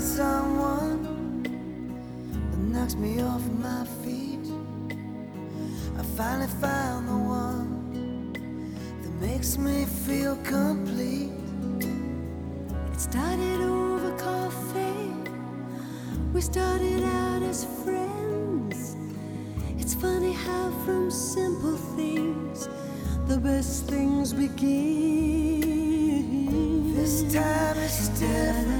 someone that knocks me off my feet. I finally found the one that makes me feel complete. It started over coffee. We started out as friends. It's funny how from simple things the best things begin. This time is different.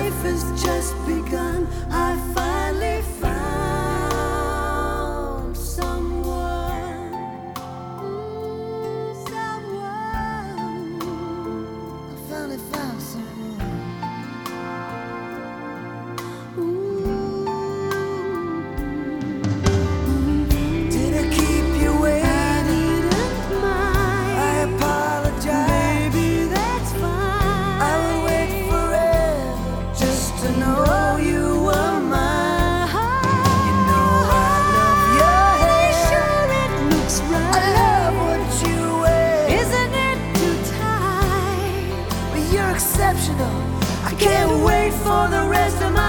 Life has just begun. I finally found someone. Mm, someone. I finally found someone. Exceptional. I can't wait for the rest of my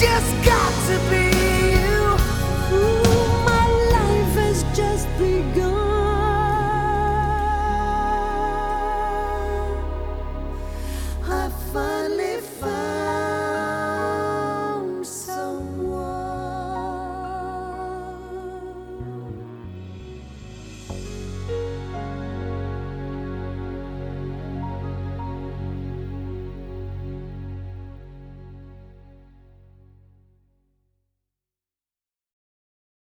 just got to begun.